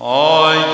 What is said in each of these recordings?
I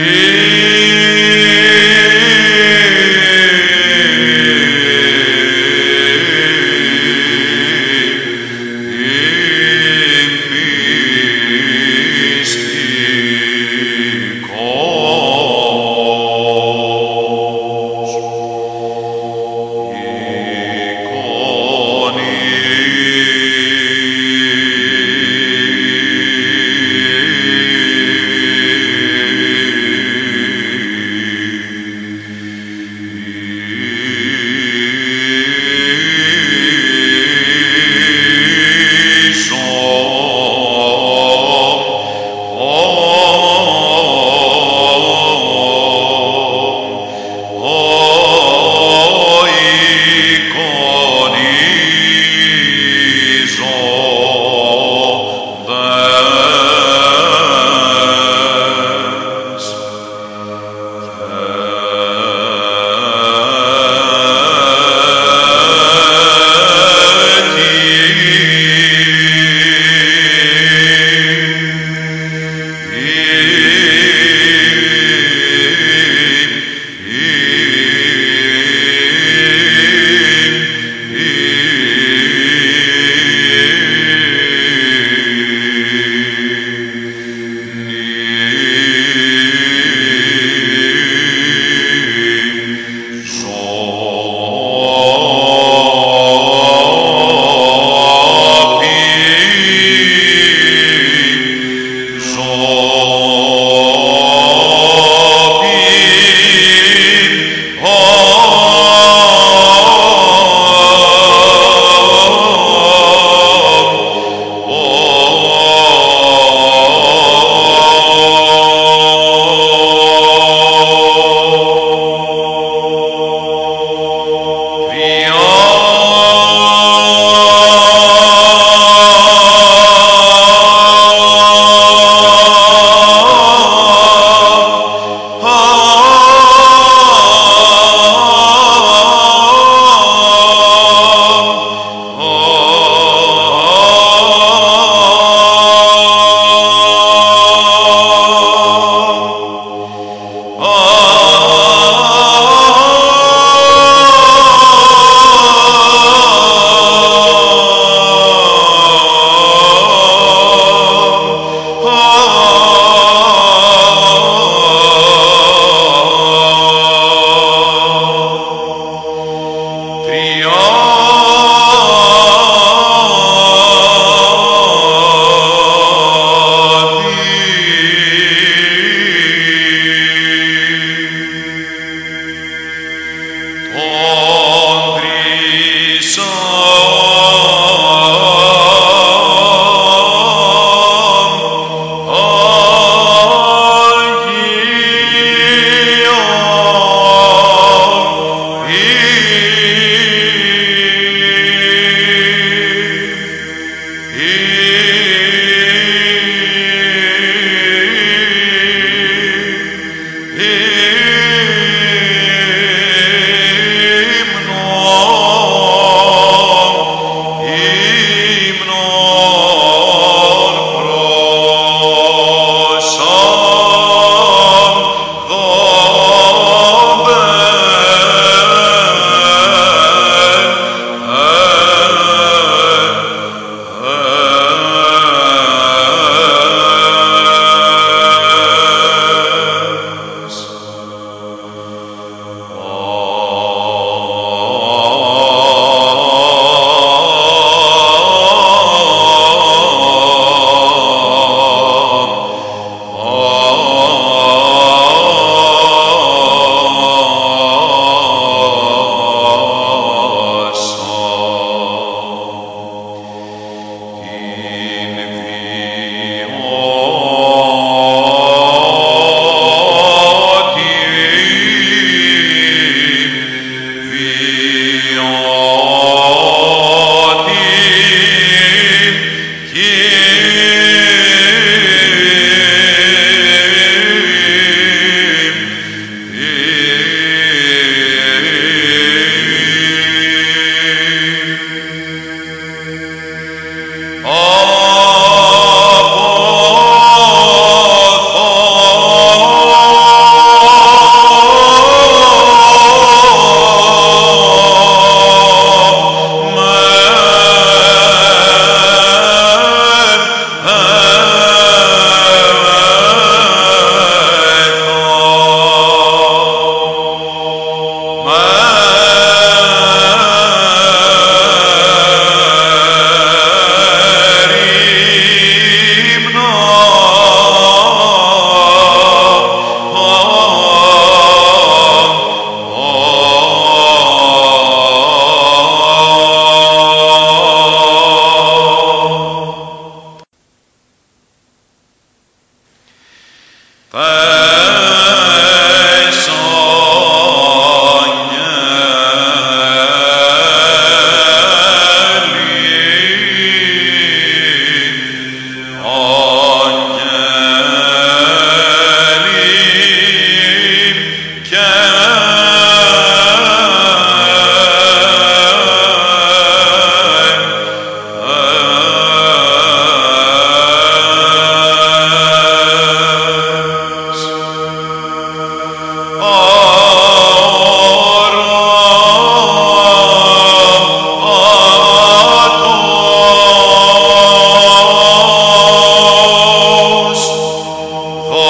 Amen.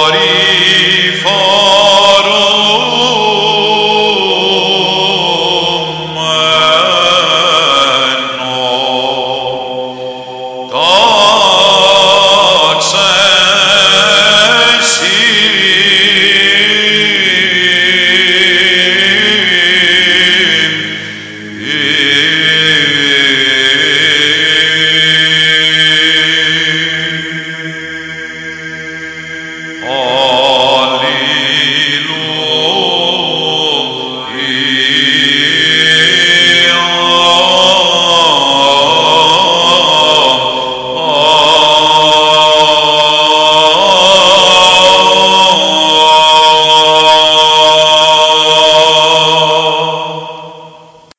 glory.